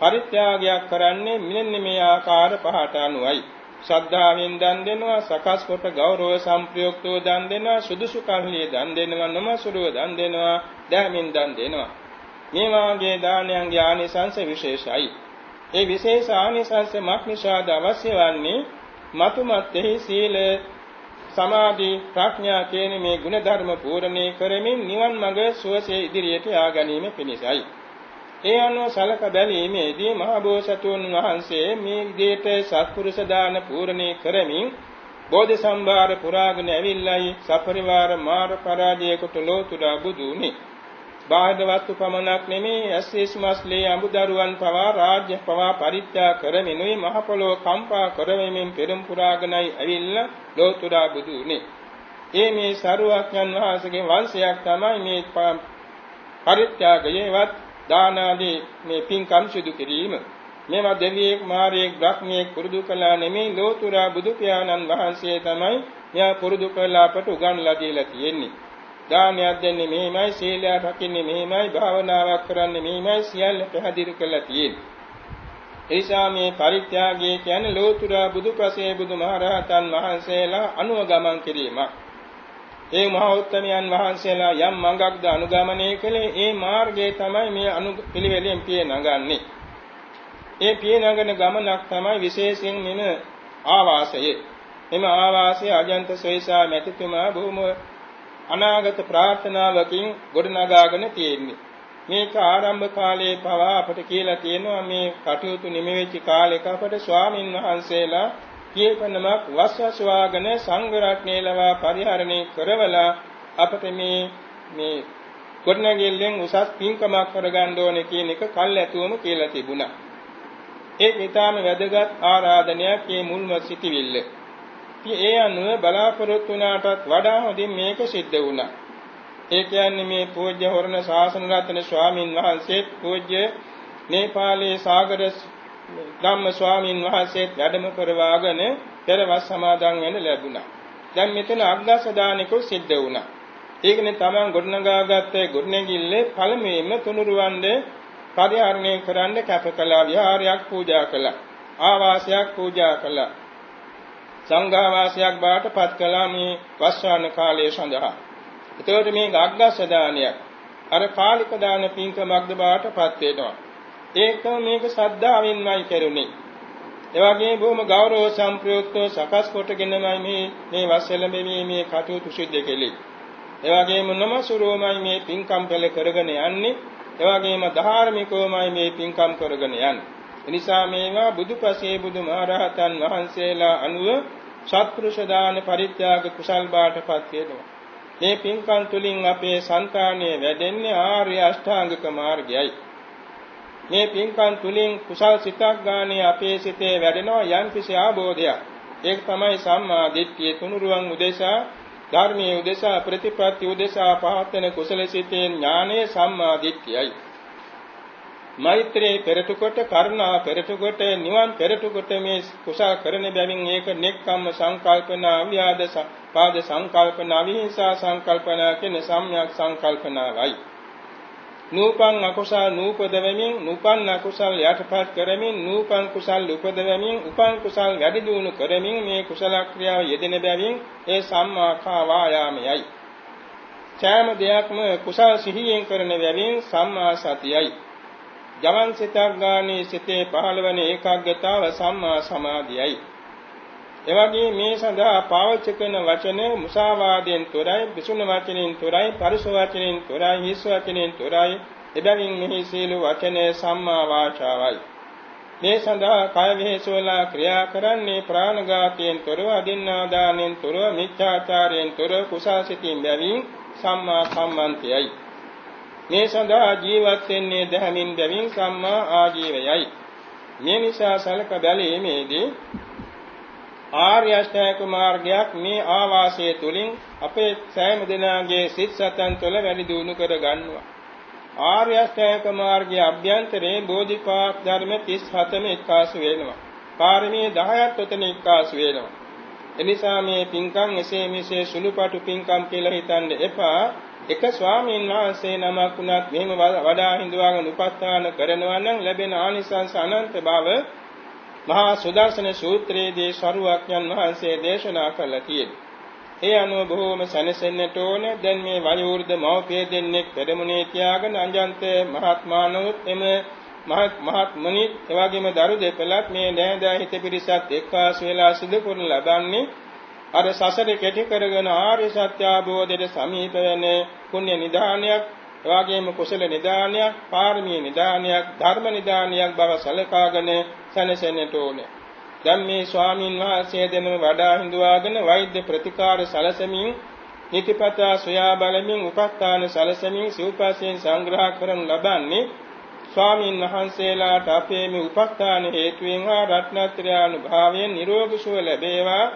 පරිත්‍යාගයක් කරන්නේ මෙන්න මේ ආකාර පහට අනුවයි. ශ්‍රද්ධාවෙන් දන් දෙනවා, සකස් කොට ගෞරව සම්ප්‍රයුක්තව දන් දෙනවා, සුදුසු කල්හිය දන් දෙනවා, නමසුරුව දන් දෙනවා, දහමින් දන් දෙනවා. මේ වාගේ දානයන්ගේ ආනිසංස විශේෂයි. ඒ විශේෂ ආනිසංස මක්නිෂාද අවශ්‍ය වන්නේ මතුමත්ෙහි සීල සමාධි ප්‍රඥා කියන මේ ගුණ ධර්ම පූර්ණේ කරමින් නිවන් මඟ සුවසේ ඉදිරියට යා ගැනීම පිණිසයි. ඒ අනුව සලක බැලීමේදී මහ බෝසතුන් වහන්සේ මේ විදිහට සත්පුරුෂ දාන පූර්ණේ කරමින් බෝධි සම්භාර පුරාගෙන ඇවිල්ලායි සපරිවාර මාර පරාජයකට ලෝතුරා බුදුනේ බාහිර වස්තු පමණක් නෙමේ ඇස්සිස් මස්ලේ අඹදරුවන් පවා රාජ්‍ය පවා පරිත්‍යාග කරමිනුයි මහ පොළොව කම්පා කරවෙමින් පෙරම් පුරාගෙනයි ඇවිල්ලා ලෝතුරා බුදු උනේ. ඒ මේ සරුවක්යන් වහන්සේගේ වංශයක් තමයි මේ පරිත්‍යාගයේවත් දාන ආදී මේ පින්කම් සිදු කිරීම. මේවා දෙවියෙක් මාරයෙක් බ්‍රහ්මියෙක් පුරුදු කළා නෙමේ ලෝතුරා බුදු පියාණන් වහන්සේ තමයි මෙයා පුරුදු කළා අපට උගන්ලා දීලා තියෙන්නේ. දානයක් දෙන්නේ මෙහිමයි, සීලයක් රකින්නේ මෙහිමයි, භාවනාවක් කරන්නේ මෙහිමයි සියල්ල පැහැදිලි කරලා තියෙන්නේ. එනිසා මේ පරිත්‍යාගය කියන්නේ ලෝතුරා බුදුපසේ බුදුමහරහතන් වහන්සේලා අනුව ගමන් කිරීමක්. ඒ මහා උත්තමයන් වහන්සේලා යම් මඟක්ද අනුගමනය කළේ ඒ මාර්ගය තමයි මේ අනු පිළිවෙලෙන් පිය නගන්නේ. ඒ පිය නගන ගමනක් තමයි විශේෂයෙන් මෙම ආවාසය. මෙම ආවාසය අජන්ත සොයිසා මෙතිතුමා බොහොම අනාගත ප්‍රාර්ථනාවකින් ගොඩනගාගෙන තියෙන්නේ. මේක ආරම්භ කාලයේ පවා අපට කියලා තියෙනවා මේ කටයුතු නිමෙච්ච කාලෙක අපට ස්වාමින් වහන්සේලා කීපනමක් වස්වස්වාගෙන සංඝ රත්නේ ලවා පරිහරණය කරවලා අපට මේ මේ ගොඩනැගිල්ලෙන් උසස් පින්කමක් කරගන්න ඕනේ කියන එක කල් ඇතුවම කියලා තිබුණා. ඒක ඊටාම වැදගත් ආරාධනයක් මේ මුල්ම සිටිවිල්ල. ඉතින් ඒ අනුව බලාපොරොත්තු වුණාටත් වඩා හොඳින් මේක සිද්ධ වුණා. ඒ කියන්නේ මේ පූජ්‍ය හොරණ ශාසන රත්න ස්වාමින් වහන්සේ පූජ්‍ය නේපාලයේ සාගර ධම්ම ස්වාමින් වහන්සේ වැඩම කරවාගෙන පෙරවස් සමාදන් වෙන්න ලැබුණා. දැන් මෙතන අග්ගස දානිකෝ සිද්ධ වුණා. ඒකනේ තමන් ගොඩනගාගත්ත ගොඩනැගිල්ලේ පළමුවෙන්ම තුනුරුවන්ගේ පරිහරණය කරන්න කැප කළා විහාරයක් පූජා කළා. ආවාසයක් පූජා කළා. සංඝාවාසයක් බාට පත් කළා මේ වස්සාන කාලය සඳහා. එතකොට මේ ගග්ගස්ස දානයක් අර කාලික දාන පින්කමක්ද බාට පත් වෙනවා. ඒකම මේක සද්ධාවෙන්මයි කෙරුණේ. ඒ වගේම බොහොම ගෞරව සම්ප්‍රයුක්තව සකස් කොටගෙනමයි මේ මේ වස්සල මේ මේ කටයුතු සිද්ධ කෙලේ. එවැගේම නමසුරුවමයි මේ පින්කම් පෙළ කරගෙන යන්නේ. එවැගේම ධාර්මිකවමයි මේ පින්කම් කරගෙන යන්නේ. එනිසා මේවා බුදුපසේ බුදුමහරහතන් වහන්සේලා අනුව සත්පුරුෂ දාන පරිත්‍යාග කුසල් බාටපත් වෙනවා. මේ පින්කම් තුලින් අපේ సంతානය වැඩෙන්නේ ආර්ය අෂ්ටාංගික මාර්ගයයි. මේ පින්කම් තුලින් කුසල් සිතක් ගානේ අපේ සිතේ වැඩෙනවා යම්කිසි ආબોධයක්. ඒක තමයි සම්මා දිට්ඨිය තුනුරුවන් උදෙසා ධර්මයේ උදෙසා ප්‍රතිපත්ති උදෙසා පහත්වන කුසල සිතේ ඥානයේ සම්මා දිට්ඨියයි. මෛත්‍රී පෙරට කොට කරුණා පෙරට කොට නිවන් පෙරට කොට මේ කුසල කරන බැවින් ඒක නෙක්ඛම්ම සංකල්පනා අවියාද පාද සංකල්පනා විහිංසා සංකල්පනා කියන සම්‍යක් සංකල්පනාවයි. නූපන් අකුසල් නූපදවමින් නූපන් අකුසල් යටපත් කරමින් නූපන් කුසල් උපදවමින් උපන් කුසල් වැඩි දියුණු කරමින් මේ කුසල ක්‍රියාව යෙදෙන බැවින් ඒ සම්මා කාවායාමයයි. සෑම දෙයක්ම කුසල් සිහියෙන් කරන බැවින් සම්මා සතියයි. ජවන් සිතක් ගානේ සිතේ පහළවන ඒකාග්‍රතාව සම්මා සමාධියයි. එවැගේ මේ සඳහා පාවිච්චි කරන වචන මුසාවාදයෙන් තොරයි, විසුණු වචනෙන් තොරයි, පරිස වචනෙන් තොරයි, හිස් වචනෙන් තොරයි. එබැවින් මෙහි සීල වචනේ සම්මා වාචාවයි. මේ සඳහා කය විහෙසවලා ක්‍රියා කරන්නේ ප්‍රාණඝාතයෙන් තොරව, අදින්නාදානෙන් තොරව, මිච්ඡාචාරයෙන් තොරව, කුසාසිතින් බැවින් සම්මා සම්මන්තයයි. මේ සඳහා ජීවත් වෙන්නේ දැහැමින් බැවින් සම්මා ආජීවයයි. මේ නිසා සලක බැලීමේදී ආර්ය අෂ්ටාංග මාර්ගයක් මේ ආවාසයේ තුලින් අපේ සෑම දිනාගේ සිත් සතන් තුළ වැඩි දියුණු කර ගන්නවා. ආර්ය අෂ්ටාංග මාර්ගයේ අභ්‍යන්තරේ බෝධිපාක් ධර්ම 37ම එක්කාසු වෙනවා. පාරමී 10ක් උතන එක්කාසු වෙනවා. එනිසා මේ පින්කම් එසේ මෙසේ සුළුපටු පින්කම් කියලා හිතන්න එපා. එක ස්වාමීන් වහන්සේ නමක් වුණත් මෙහෙම වඩා හිඳුවාගෙන උපස්ථාන කරනවා නම් ලැබෙන ආනිසංස අනන්ත බව මහා සුදර්ශන සූත්‍රයේදී සරුවක්යන් වහන්සේ දේශනා කළා තියෙනවා. ඒ අනුව බොහෝම සැනසෙන්නට ඕන දැන් මේ වයෝවෘද්ධ මව්පිය දෙන්නෙක් පෙරමුණේ තියාගෙන අංජන්ත මහත්මානොත් එම මහත් මහත් මුනිත් එවැගේම දරු දෙපළත් මේ නෑදෑ හිත පිරිසත් එක්වාස වෙලා සිදු කරන ලබන්නේ අර සසරේ කෙටි කරගෙන ආර්ය සත්‍ය අවබෝධයට සමීප වෙන පුණ්‍ය නිදානයක් එවාගේම කුසල නිදානයක් පාරමී නිදානයක් ධර්ම නිදානයක් බව සලකාගෙන සැනසෙන්නට ඕනේ. දැන් මේ ස්වාමින් වහන්සේ දෙනම වඩා හිඳුවාගෙන වෛද්‍ය ප්‍රතිකාර සැලසමින් නිතිපතා සොයා බලමින් උපස්ථාන සැලසමින් සිව්පසයෙන් සංග්‍රහ කරනු ලබන්නේ ස්වාමින් වහන්සේලාට අපේ මේ උපස්ථාන හේතුවෙන් හා රත්නත්‍රය අනුභවයෙන් නිරෝගී සුව ලැබේවා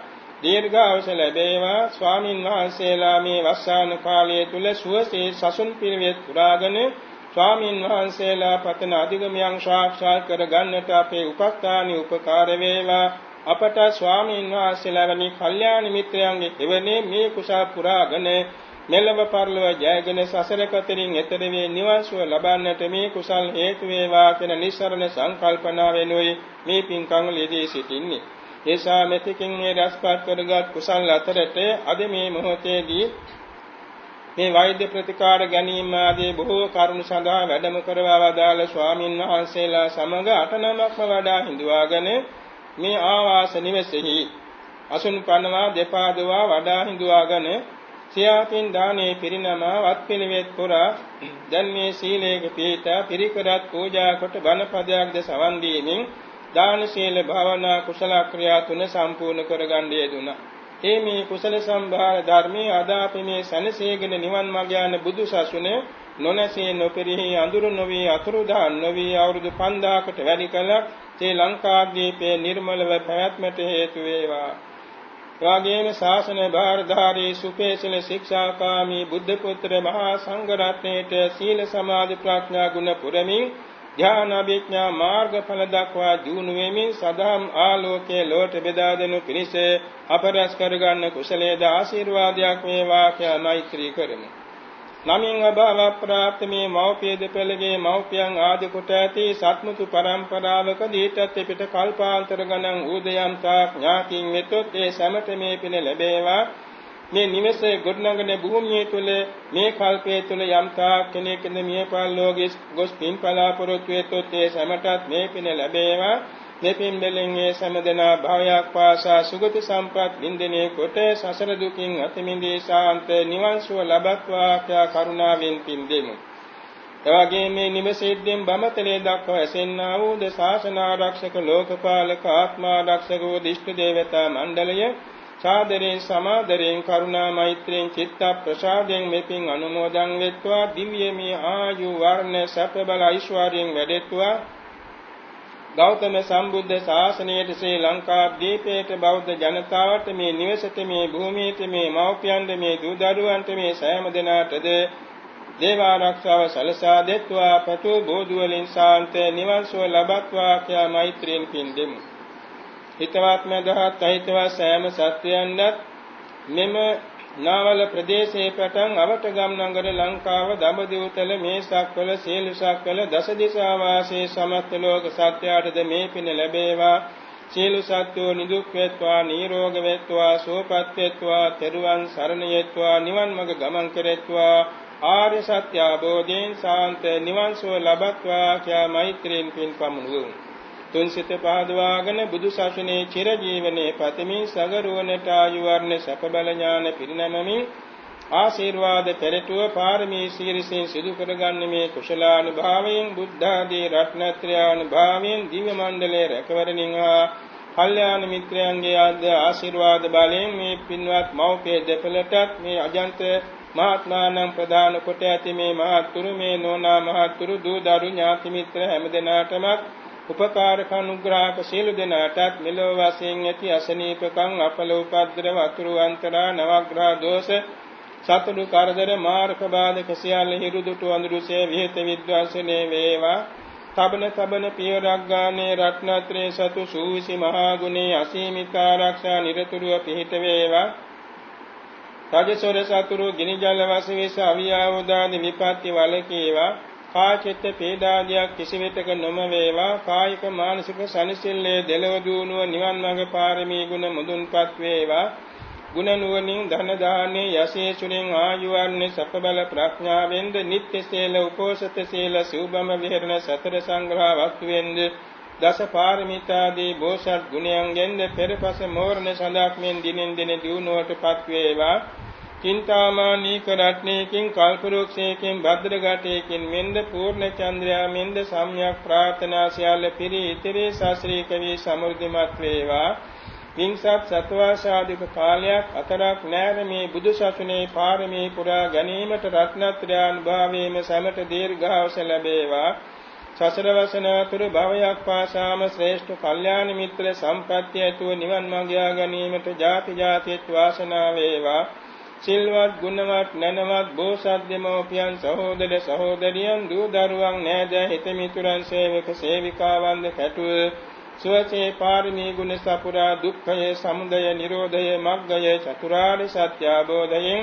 දීර්ඝායුෂ ලැබේවා. ස්වාමින් වහන්සේලා මේ වස්සාන කාලය තුල සුවසේ සසුන් පිරිවෙත් පුරාගෙන ස්වාමින් වහන්සේලා පතන අධිගමයන් සාක්ෂාත් කර ගන්නට අපේ උපස්ථානි උපකාර වේවා. අපට ස්වාමීන් වහන්සේලා වැනි කල්යාණ මිත්‍රයන්ගේ එවැනි මේ කුසල් පුරාගෙන මෙලව පරලොව ජයගෙන සසර කතරින් එතර වේ නිවන් සුව ලබන්නට මේ කුසල් හේතු වේවා කියන නිස්සරණ සංකල්පනාවෙනුයි මේ පින්කම් ලියදී සිටින්නේ. ඒසා මෙතකින් මේ රැස්පත් කරගත් කුසල් අතරට අද මේ මොහොතේදී මේ වෛද්‍ය ප්‍රතිකාර ගැනීම ආදී බොහෝ කරුණු සඳහා වැඩම කරවා වදාළ ස්වාමින් වහන්සේලා සමග අටනමක්ම වඩා හිඳුවාගෙන මේ ආවාස නිවසේහි අසුන් පනවා දෙපා දවා වඩා හිඳුවාගෙන සියාපින් දානේ පිරිනම වත් පිළිවෙත් පුරා දැන් මේ සීලේක පීඨ පිරිකරත් පූජා කොට බණපදයක් ද සවන් දීමින් දාන සීල භාවනා කුසල ක්‍රියා තුන සම්පූර්ණ කරගන්න යෙදුණා. ඒ මේ කුසල සම්භාර ධර්මයේ අදාපි මේ සනසේගෙන නිවන් මාර්ග යන බුදු සසුන නොනැසී නොපෙරෙහි අඳුරු නොවි අතුරුදහන් නොවි අවුරුදු 5000කට වැඩි කල ශ්‍රී ලංකාද්වීපයේ නිර්මලව පැවැත්මට හේතු වේවා. එවාගේම ශාසන භාරධාරී සුපේසල ශික්ෂාකාමී බුද්ධ පුත්‍ර මහා සංඝ රත්නයේට සීල සමාධි ප්‍රඥා ගුණ පුරමින් ධ්‍යාන අභිඥා මාර්ගඵල දක්වා දියුණු වෙමින් සදාම් ආලෝකයේ ලොවට බෙදා දෙනු පිණිස අපරස් කරගන්න කුසලයේද ආශිර්වාදයක් වේවා කියලා මෛත්‍රී කරමු. නමින් අභව ප්‍රාප්ත මේ මෞපිය දෙපළගේ මෞපියන් ආදි කොට ඇති සත්මුතු පරම්පරාවක දීටත් පිට කල්පාන්තර ගණන් ඌදයන් තා ඥාතින් වෙතොත් ඒ සමත මේ පින ලැබේවා මේ නිවසේ ගොඩනගන භූමිය තුල මේ කල්පයේ තුල යම් තාක් කෙනෙක් ඉඳ මිය පරලෝකයේ ගොස් පින් පලාපොරොත්තු වෙතොත් ඒ සමටත් මේ පින ලැබේවා මෙපින් බැලෙන් ඒ සමදනා භවයක් පාසා සුගති සම්පත් වින්දිනේ කොට සසර දුකින් අත මිදී ශාන්ත නිවන් සුව ලබත්වා ආ කරුණාවෙන් පින් දෙමු. එවැගේ මේ නිවසේද්දෙන් බමතලේ දක්වා ඇසෙන්නා වූ ද ශාසන ආරක්ෂක ලෝකපාලක ආත්මාරක්ෂක වූ දිෂ්ඨ දේවතා මණ්ඩලය සාදරයෙන් සමාදරයෙන් කරුණා මෛත්‍රියෙන් චිත්ත ප්‍රසාදයෙන් මෙපින් අනුමෝදන් වෙත්වා. දිව්‍යමය ආයු වර්ණ සැප බල ඓශ්වර්යයෙන් වැඩෙත්වා. ගෞතම සම්බුද්ධ ශාසනයට ශ්‍රී ලංකා දීපේට බෞද්ධ ජනතාවට මේ නිවසට මේ භූමියට මේ මව්පියන්ට මේ දූ දරුවන්ට මේ සෑම දෙනාටද දේව ආරක්ෂාව සලසා දෙත්වා. පතු බෝධු වලින් සාන්ත නිවන් සුව ලබත්වා කියා මෛත්‍රියෙන් පින් දෙමු. හිතවත් මදහත් අහිතවත් සෑම සත්‍යයන්වත් මෙම නාවල ප්‍රදේශයේ පටන් අවටගම් නගර ලංකාව දඹදිවතල මේසක්වල සීලසක්වල දස දිසා වාසී සමස්ත ලෝක සත්‍යයටද මේ පින ලැබේවා. සීල සත්‍යෝ නිදුක් වේත්වා නිරෝග වේත්වා සුවපත් වේත්වා තෙරුවන් සරණ යෙත්වා නිවන් මඟ ගමන් කෙරෙත්වා. ආර්ය සත්‍ය අවබෝධයෙන් සාන්ත නිවන් සුව ලබත්වා කියා මෛත්‍රියෙන් පින් පමුණුවමු. තුන් සිත පහදවාගෙන බුදු සසුනේ චිර ජීවනයේ පතමින් සගරුවනට ආයු වර්ණ සැප බල ඥාන පිරිනැමමින් ආශිර්වාද පෙරටුව පාරමී සීරිසින් සිදු කරගන්න මේ කුශලානුභාවයෙන් බුද්ධ ආදී රත්නත්‍රයානුභාවයෙන් දිව්‍ය මණ්ඩලයේ රැකවරණින් හා කල්යාණ මිත්‍රයන්ගේ ආද ආශිර්වාද බලයෙන් මේ පින්වත් මෞපිය දෙපළටත් මේ අජන්ත මහත්මානම් ප්‍රදාන කොට ඇති මේ මහත්තුරු මේ නෝනා මහත්තුරු දූ දරු ඥාති මිත්‍ර හැමදෙනාටම උපකාරක අනුග්‍රහක සියලු දෙනාටත් මෙලොව වශයෙන් ඇති අසනීපකම් අපල උපද්දව අතුරු අන්තරා නවග්‍රහ දෝෂ සතුරු කරදර මාර්ග බාධක සියල්ල හිරුදුටු අඳුරුසේ විහෙත විද්වාසනේ වේවා. තබන තබන පියවරක් ගානේ රත්නත්‍රේ සතු සූවිසි මහා ගුණේ අසීමිත ආරක්ෂා නිරතුරුව පිහිට වේවා. රජසොර සතුරු ගිනි ජල වශයෙන් අවියාවදානි විපත්ති වලකේවා කාචිත්ත පීඩාදියක් කිසිවිටක නොම වේවා කායික මානසික සනසිල්ලේ දෙලව දුණුව නිවන් මඟ පාරමී ගුණ මුදුන්පත් වේවා. ගුණ නුවණින් ධන දානේ යසීසුරින් ආයුවන්නේ සප බල ප්‍රඥාවෙන්ද නිත්‍ය සීල උපෝසත සීල සූබම විහෙරණ සතර සංග්‍රහ වස්තුවෙන්ද දස පාරමිතාදී බෝසත් ගුණයන්ගෙන්ද පෙරපස මෝරණ සඳක් මෙන් දිනෙන් දින දියුණුවටපත් වේවා. චින්තාමානීක රත්නයකින් කල්පරුක්ෂයකින් භද්‍රගටයකින් මෙන්ද පූර්ණ චන්ද්‍රයා මෙන්ද සම්්‍යක් ප්‍රාර්ථනා සියල්ල පිරි ඉතිරි ශාස්ත්‍රීය කවි සමෘද්ධිමත් වේවා. විංසත් සත්වාසාදික කාලයක් අතරක් නැර මේ බුදු සසුනේ පාරමී පුරා ගැනීමට රත්නත්‍රයන් භාවයේම සමට දීර්ඝාස ලැබේවා. සසර වසන තුරු භවයක් පාසාම ශ්‍රේෂ්ඨ කල්යාණ මිත්‍ර සම්පත්‍ය ඇතුව නිවන් මාර්ගය ගැනීමට ජාති ජාතිත් වාසනාව වේවා. සිල්වත් ගුණවත් නැනවත් බෝසත් දෙමෝපියන් සහෝදර සහෝදරියන් දූ දරුවන් නෑද හිත මිතුරන් සේවක සේවිකාවන්ද කැටුව සුවසේ පාරමී ගුණ සපුරා දුක්ඛය සමුදය නිරෝධය මග්ගය චතුරාර්ය සත්‍ය අවබෝධයෙන්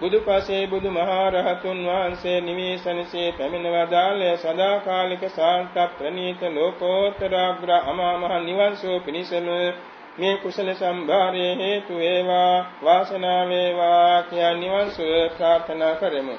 බුදුපසේ බුදුමහරහතුන් වහන්සේ නිවේසනසේ පැමිණ වදාළේ සදාකාලික සාන්ත ප්‍රණීත ලෝකෝත්තරාග්‍ර අමා මහ නිවන් සෝ පිණිසම මේ කුසල සම්භාරයේ හේතු වේවා වාසනාව වේවා කියා නිවන් සුව ප්‍රාර්ථනා කරමු.